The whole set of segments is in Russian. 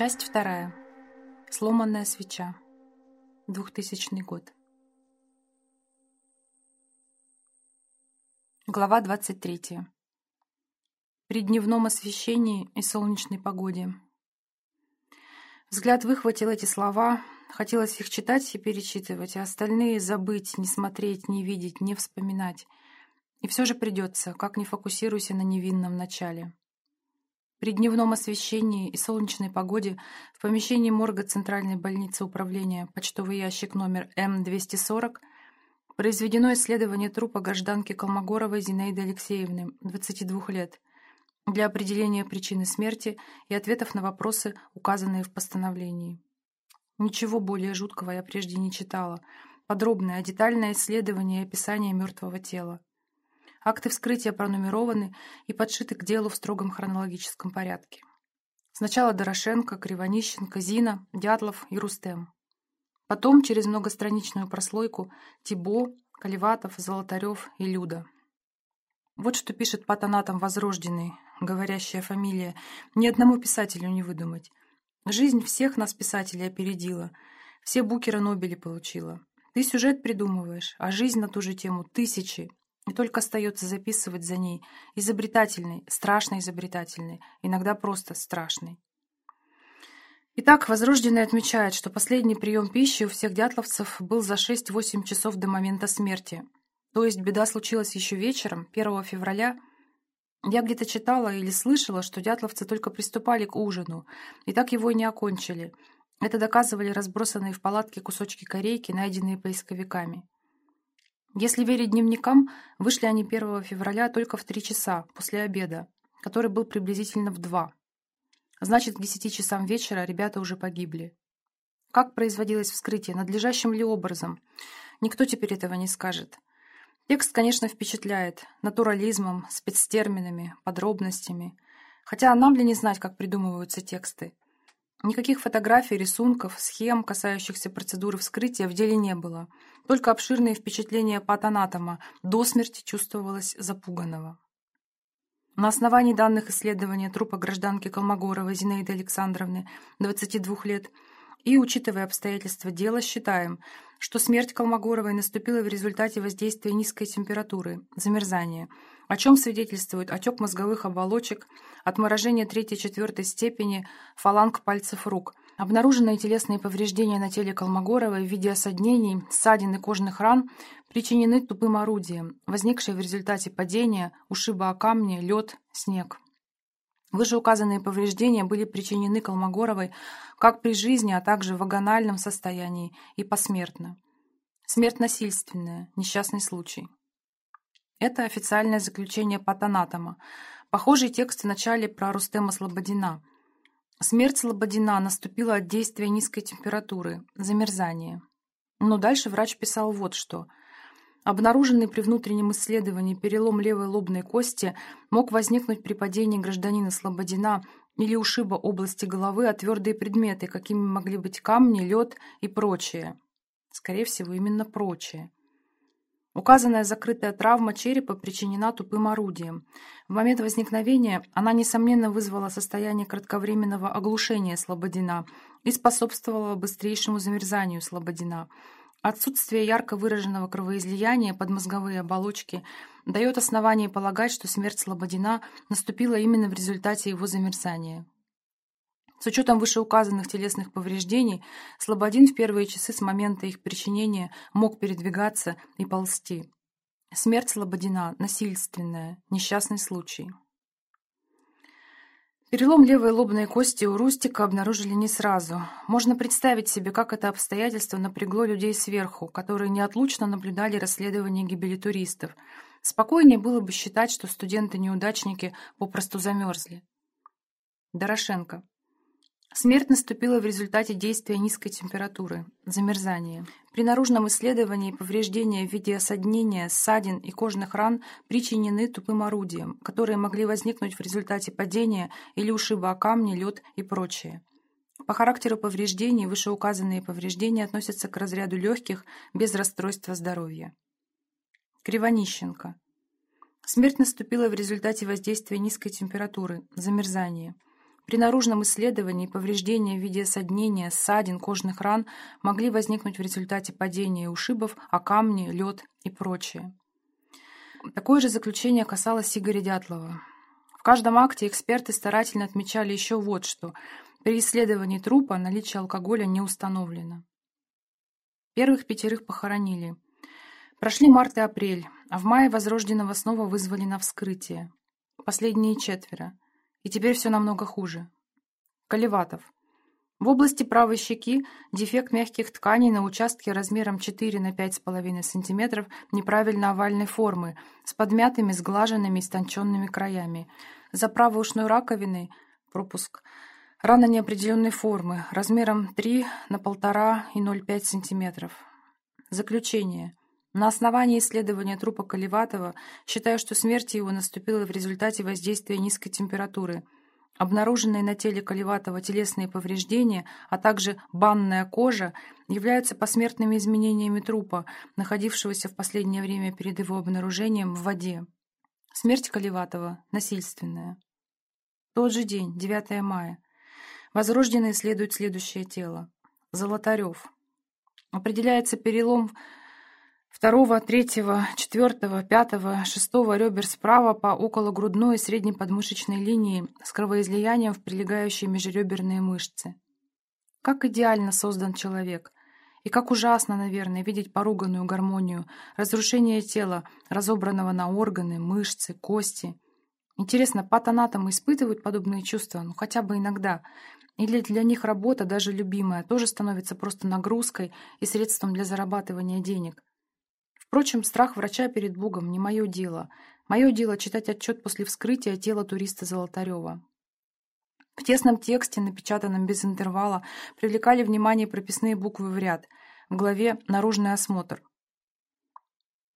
Часть вторая. Сломанная свеча. 2000 год. Глава 23. При дневном освещении и солнечной погоде. Взгляд выхватил эти слова, хотелось их читать и перечитывать, а остальные забыть, не смотреть, не видеть, не вспоминать. И все же придется, как не фокусируйся на невинном начале. При дневном освещении и солнечной погоде в помещении морга Центральной больницы управления почтовый ящик номер М240 произведено исследование трупа гражданки Колмогоровой Зинаиды Алексеевны, 22 лет, для определения причины смерти и ответов на вопросы, указанные в постановлении. Ничего более жуткого я прежде не читала. Подробное, детальное исследование и описание мертвого тела. Акты вскрытия пронумерованы и подшиты к делу в строгом хронологическом порядке. Сначала Дорошенко, Кривонищенко, Зина, Дятлов и Рустем. Потом, через многостраничную прослойку, Тибо, Каливатов, Золотарев и Люда. Вот что пишет патонатом Возрожденный, говорящая фамилия. Ни одному писателю не выдумать. Жизнь всех нас, писателей, опередила. Все букеры Нобеля получила. Ты сюжет придумываешь, а жизнь на ту же тему тысячи, и только остается записывать за ней. Изобретательный, страшно изобретательный, иногда просто страшный. Итак, Возрожденный отмечает, что последний прием пищи у всех дятловцев был за 6-8 часов до момента смерти. То есть беда случилась еще вечером, 1 февраля. Я где-то читала или слышала, что дятловцы только приступали к ужину, и так его и не окончили. Это доказывали разбросанные в палатке кусочки корейки, найденные поисковиками. Если верить дневникам, вышли они 1 февраля только в 3 часа после обеда, который был приблизительно в 2. Значит, к 10 часам вечера ребята уже погибли. Как производилось вскрытие, надлежащим ли образом? Никто теперь этого не скажет. Текст, конечно, впечатляет натурализмом, спецтерминами, подробностями. Хотя нам ли не знать, как придумываются тексты? Никаких фотографий, рисунков, схем, касающихся процедуры вскрытия, в деле не было. Только обширные впечатления патанатома до смерти чувствовалось запуганного. На основании данных исследования трупа гражданки Колмогоровой Зинаиды Александровны, 22 лет, и, учитывая обстоятельства дела, считаем, что смерть Колмогоровой наступила в результате воздействия низкой температуры, замерзания, о чем свидетельствует отек мозговых оболочек, отморожение третьей-четвертой степени фаланг пальцев рук, обнаруженные телесные повреждения на теле Колмогоровой в виде осаднений, ссадин и кожных ран причинены тупым орудием, возникшие в результате падения, ушиба о камни, лед, снег. Вышеуказанные повреждения были причинены Колмогоровой как при жизни, а также в вагональном состоянии и посмертно. Смерть насильственная, несчастный случай. Это официальное заключение патанатома. Похожий текст в начале про Рустема Слободина. Смерть Слободина наступила от действия низкой температуры, замерзания. Но дальше врач писал вот что – Обнаруженный при внутреннем исследовании перелом левой лобной кости мог возникнуть при падении гражданина Слободина или ушиба области головы о твердые предметы, какими могли быть камни, лед и прочее. Скорее всего, именно прочее. Указанная закрытая травма черепа причинена тупым орудием. В момент возникновения она, несомненно, вызвала состояние кратковременного оглушения Слободина и способствовала быстрейшему замерзанию Слободина – Отсутствие ярко выраженного кровоизлияния под мозговые оболочки дает основание полагать, что смерть Слободина наступила именно в результате его замерзания. С учетом вышеуказанных телесных повреждений, Слободин в первые часы с момента их причинения мог передвигаться и ползти. Смерть Слободина – насильственная, несчастный случай. Перелом левой лобной кости у Рустика обнаружили не сразу. Можно представить себе, как это обстоятельство напрягло людей сверху, которые неотлучно наблюдали расследование гибели туристов. Спокойнее было бы считать, что студенты-неудачники попросту замерзли. Дорошенко. Смерть наступила в результате действия низкой температуры, замерзания. При наружном исследовании повреждения в виде осаднения, ссадин и кожных ран причинены тупым орудием, которые могли возникнуть в результате падения или ушиба о камни, лед и прочее. По характеру повреждений вышеуказанные повреждения относятся к разряду легких без расстройства здоровья. Кривонищенко. Смерть наступила в результате воздействия низкой температуры, замерзания. При наружном исследовании повреждения в виде соднения, ссадин, кожных ран могли возникнуть в результате падения и ушибов, а камни, лед и прочее. Такое же заключение касалось Игоря Дятлова. В каждом акте эксперты старательно отмечали еще вот что. При исследовании трупа наличие алкоголя не установлено. Первых пятерых похоронили. Прошли март и апрель, а в мае возрожденного снова вызвали на вскрытие. Последние четверо. И теперь все намного хуже. Колеватов. В области правой щеки дефект мягких тканей на участке размером 4 на 5,5 см неправильно овальной формы, с подмятыми, сглаженными, истонченными краями. За правой ушной раковиной пропуск. Рана неопределенной формы, размером 3 на 1,5 и 0,5 см. Заключение. На основании исследования трупа Колеватова считаю, что смерть его наступила в результате воздействия низкой температуры. Обнаруженные на теле Колеватова телесные повреждения, а также банная кожа являются посмертными изменениями трупа, находившегося в последнее время перед его обнаружением в воде. Смерть Колеватова насильственная. Тот же день, 9 мая. Возрожденный исследует следующее тело. Золотарев. Определяется перелом второго, третьего, четвертого, пятого, шестого ребер справа по окологрудной и средней подмышечной линии с кровоизлиянием в прилегающие межреберные мышцы. Как идеально создан человек. И как ужасно, наверное, видеть поруганную гармонию, разрушение тела, разобранного на органы, мышцы, кости. Интересно, патанатомы испытывают подобные чувства, ну хотя бы иногда. Или для них работа, даже любимая, тоже становится просто нагрузкой и средством для зарабатывания денег. Впрочем, страх врача перед Богом не мое дело. Мое дело читать отчет после вскрытия тела туриста Золотарева. В тесном тексте, напечатанном без интервала, привлекали внимание прописные буквы в ряд. В главе «Наружный осмотр».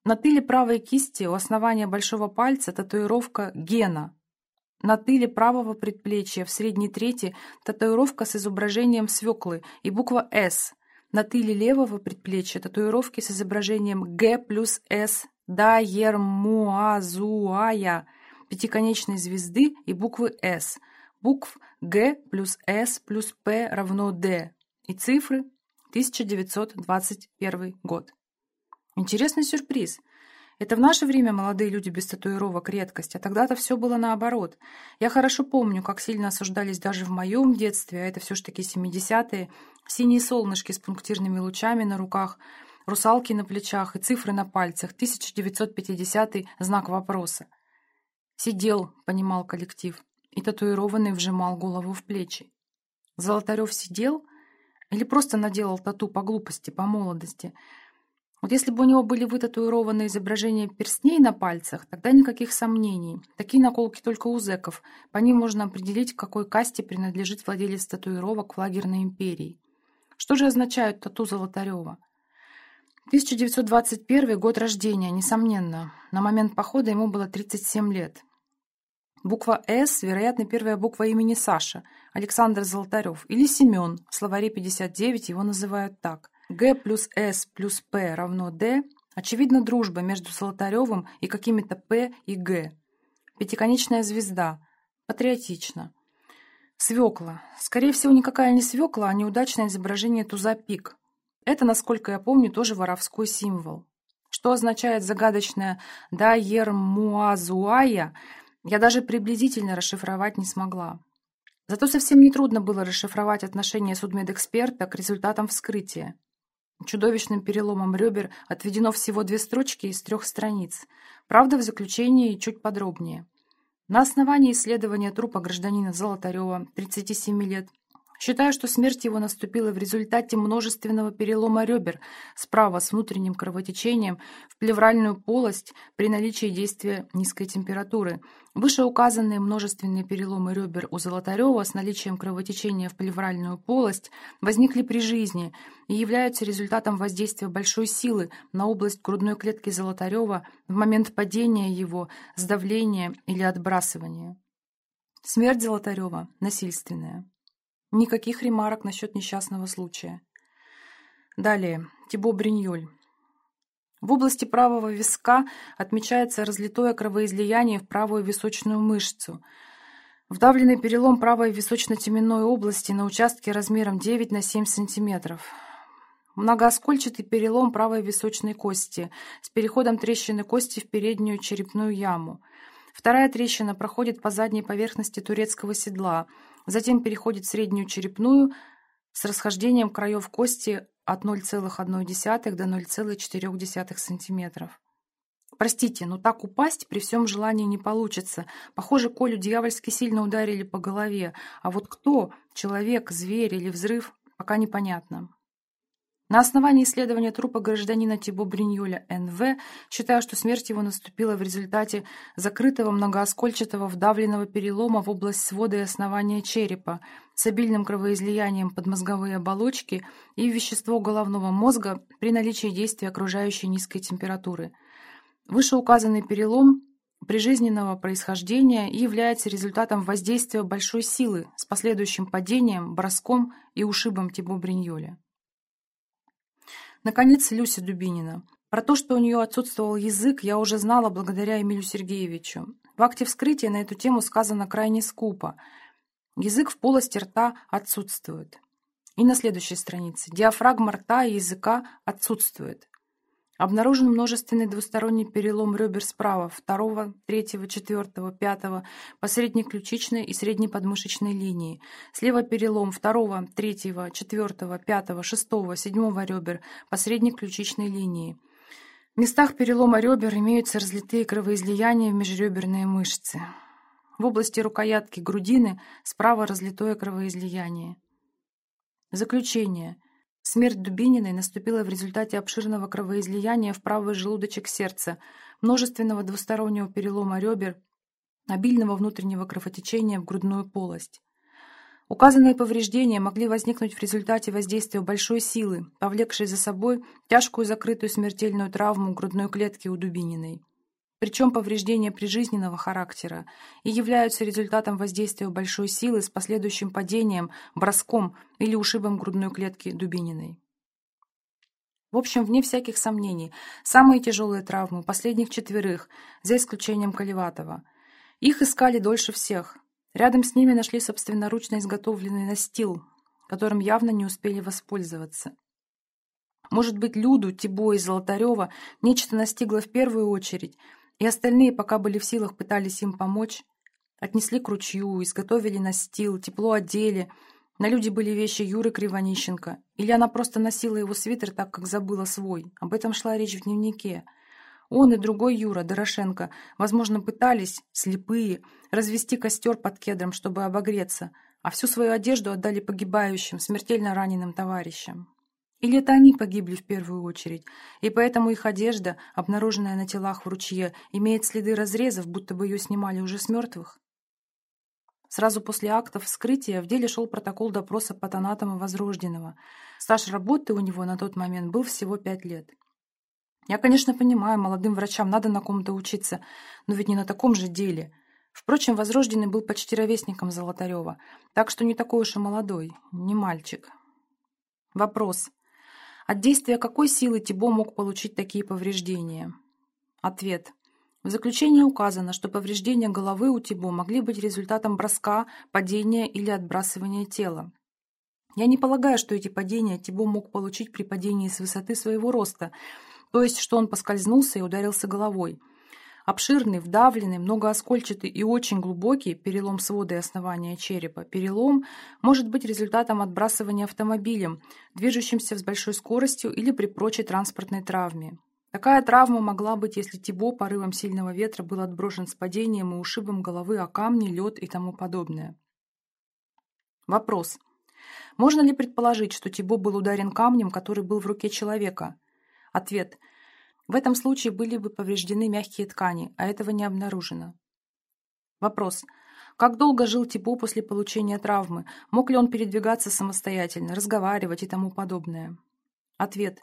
На тыле правой кисти у основания большого пальца татуировка «Гена». На тыле правого предплечья в средней трети татуировка с изображением свеклы и буква «С», на тыле левого предплечья татуировки с изображением Г плюс С Даермуазуая пятиконечной звезды и буквы С, букв Г плюс С плюс П равно Д и цифры 1921 год. Интересный сюрприз – это в наше время молодые люди без татуировок редкость, а тогда-то все было наоборот. Я хорошо помню, как сильно осуждались даже в моем детстве, а это все ж таки 70-е, синие солнышки с пунктирными лучами на руках, русалки на плечах и цифры на пальцах, 1950 знак вопроса. «Сидел», — понимал коллектив, и татуированный вжимал голову в плечи. Золотарев сидел или просто наделал тату по глупости, по молодости — вот если бы у него были вытатуированы изображения перстней на пальцах, тогда никаких сомнений. Такие наколки только у зэков. По ним можно определить, к какой касте принадлежит владелец татуировок в лагерной империи. Что же означают тату Золотарева? 1921 год рождения, несомненно. На момент похода ему было 37 лет. Буква «С» — вероятно, первая буква имени Саша, Александр Золотарев, или Семен, в словаре 59 его называют так. Г плюс С плюс П равно Д, очевидно, дружба между Золотаревым и какими-то П и Г. Пятиконечная звезда. Патриотично. Свекла. Скорее всего, никакая не свекла, а неудачное изображение туза пик. Это, насколько я помню, тоже воровской символ. Что означает загадочное «даермуазуая», я даже приблизительно расшифровать не смогла. Зато совсем нетрудно было расшифровать отношение судмедэксперта к результатам вскрытия. Чудовищным переломом ребер отведено всего две строчки из трех страниц. Правда, в заключении чуть подробнее. На основании исследования трупа гражданина Золотарева, 37 лет, Считаю, что смерть его наступила в результате множественного перелома ребер справа с внутренним кровотечением в плевральную полость при наличии действия низкой температуры. Вышеуказанные множественные переломы ребер у Золотарева с наличием кровотечения в плевральную полость возникли при жизни и являются результатом воздействия большой силы на область грудной клетки Золотарева в момент падения его, сдавления или отбрасывания. Смерть Золотарева насильственная. Никаких ремарок насчет несчастного случая. Далее. Тибо Бриньоль. В области правого виска отмечается разлитое кровоизлияние в правую височную мышцу. Вдавленный перелом правой височно-теменной области на участке размером 9 на 7 см. Многооскольчатый перелом правой височной кости с переходом трещины кости в переднюю черепную яму. Вторая трещина проходит по задней поверхности турецкого седла, затем переходит в среднюю черепную с расхождением краев кости от 0,1 до 0,4 см. Простите, но так упасть при всем желании не получится. Похоже, Колю дьявольски сильно ударили по голове. А вот кто, человек, зверь или взрыв, пока непонятно. На основании исследования трупа гражданина Тибо Бриньоля Н.В. считаю, что смерть его наступила в результате закрытого многооскольчатого вдавленного перелома в область свода и основания черепа с обильным кровоизлиянием под мозговые оболочки и вещество головного мозга при наличии действия окружающей низкой температуры – Вышеуказанный перелом прижизненного происхождения и является результатом воздействия большой силы с последующим падением, броском и ушибом Тибо Бриньоля. Наконец, Люся Дубинина. Про то, что у нее отсутствовал язык, я уже знала благодаря Эмилю Сергеевичу. В акте вскрытия на эту тему сказано крайне скупо. Язык в полости рта отсутствует. И на следующей странице. Диафрагма рта и языка отсутствует. Обнаружен множественный двусторонний перелом ребер справа, второго, третьего, четвертого, пятого, по средней ключичной и средней подмышечной линии. Слева перелом второго, третьего, четвертого, пятого, шестого, седьмого ребер по средней ключичной линии. В местах перелома ребер имеются разлитые кровоизлияния в межреберные мышцы. В области рукоятки грудины справа разлитое кровоизлияние. Заключение. Смерть Дубининой наступила в результате обширного кровоизлияния в правый желудочек сердца, множественного двустороннего перелома ребер, обильного внутреннего кровотечения в грудную полость. Указанные повреждения могли возникнуть в результате воздействия большой силы, повлекшей за собой тяжкую закрытую смертельную травму грудной клетки у Дубининой причем повреждения прижизненного характера, и являются результатом воздействия большой силы с последующим падением, броском или ушибом грудной клетки Дубининой. В общем, вне всяких сомнений, самые тяжелые травмы последних четверых, за исключением Колеватова. Их искали дольше всех. Рядом с ними нашли собственноручно изготовленный настил, которым явно не успели воспользоваться. Может быть, Люду, Тибо и Золотарева нечто настигло в первую очередь – и остальные, пока были в силах, пытались им помочь. Отнесли к ручью, изготовили настил, тепло одели. На люди были вещи Юры Кривонищенко. Или она просто носила его свитер так, как забыла свой. Об этом шла речь в дневнике. Он и другой Юра, Дорошенко, возможно, пытались, слепые, развести костер под кедром, чтобы обогреться, а всю свою одежду отдали погибающим, смертельно раненым товарищам. Или это они погибли в первую очередь, и поэтому их одежда, обнаруженная на телах в ручье, имеет следы разрезов, будто бы ее снимали уже с мертвых? Сразу после актов вскрытия в деле шел протокол допроса патанатома Возрожденного. Стаж работы у него на тот момент был всего пять лет. Я, конечно, понимаю, молодым врачам надо на ком-то учиться, но ведь не на таком же деле. Впрочем, Возрожденный был почти ровесником Золотарева, так что не такой уж и молодой, не мальчик. Вопрос. От действия какой силы Тибо мог получить такие повреждения? Ответ. В заключении указано, что повреждения головы у Тибо могли быть результатом броска, падения или отбрасывания тела. Я не полагаю, что эти падения Тибо мог получить при падении с высоты своего роста, то есть, что он поскользнулся и ударился головой. Обширный, вдавленный, многооскольчатый и очень глубокий перелом свода и основания черепа. Перелом может быть результатом отбрасывания автомобилем, движущимся с большой скоростью или при прочей транспортной травме. Такая травма могла быть, если Тибо порывом сильного ветра был отброшен с падением и ушибом головы о камни, лед и тому подобное. Вопрос. Можно ли предположить, что Тибо был ударен камнем, который был в руке человека? Ответ – в этом случае были бы повреждены мягкие ткани, а этого не обнаружено. Вопрос. Как долго жил Тибо после получения травмы? Мог ли он передвигаться самостоятельно, разговаривать и тому подобное? Ответ.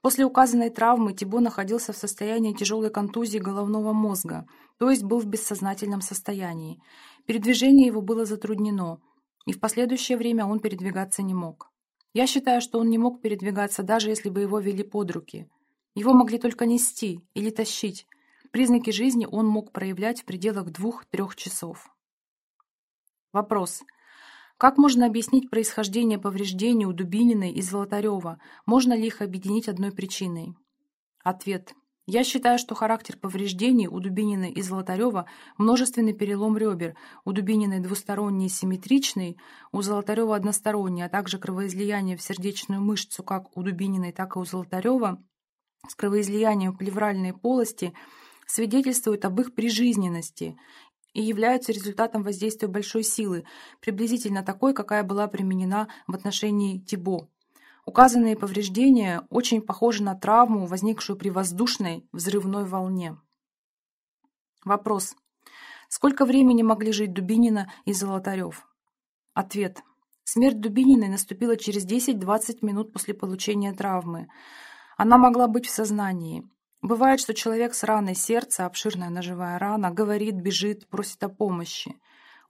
После указанной травмы Тибо находился в состоянии тяжелой контузии головного мозга, то есть был в бессознательном состоянии. Передвижение его было затруднено, и в последующее время он передвигаться не мог. Я считаю, что он не мог передвигаться, даже если бы его вели под руки – его могли только нести или тащить. Признаки жизни он мог проявлять в пределах двух-трех часов. Вопрос. Как можно объяснить происхождение повреждений у Дубининой и Золотарева? Можно ли их объединить одной причиной? Ответ. Я считаю, что характер повреждений у Дубининой и Золотарева – множественный перелом ребер, у Дубининой двусторонний симметричный, у Золотарева односторонний, а также кровоизлияние в сердечную мышцу как у Дубининой, так и у Золотарева с кровоизлиянием в плевральной полости свидетельствуют об их прижизненности и являются результатом воздействия большой силы, приблизительно такой, какая была применена в отношении Тибо. Указанные повреждения очень похожи на травму, возникшую при воздушной взрывной волне. Вопрос. Сколько времени могли жить Дубинина и Золотарев? Ответ. Смерть Дубининой наступила через 10-20 минут после получения травмы. Она могла быть в сознании. Бывает, что человек с раной сердца, обширная ножевая рана, говорит, бежит, просит о помощи.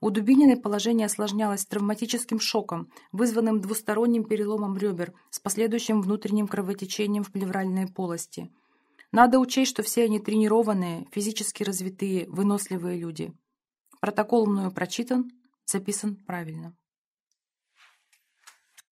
У Дубининой положение осложнялось травматическим шоком, вызванным двусторонним переломом ребер с последующим внутренним кровотечением в плевральной полости. Надо учесть, что все они тренированные, физически развитые, выносливые люди. Протокол мною прочитан, записан правильно.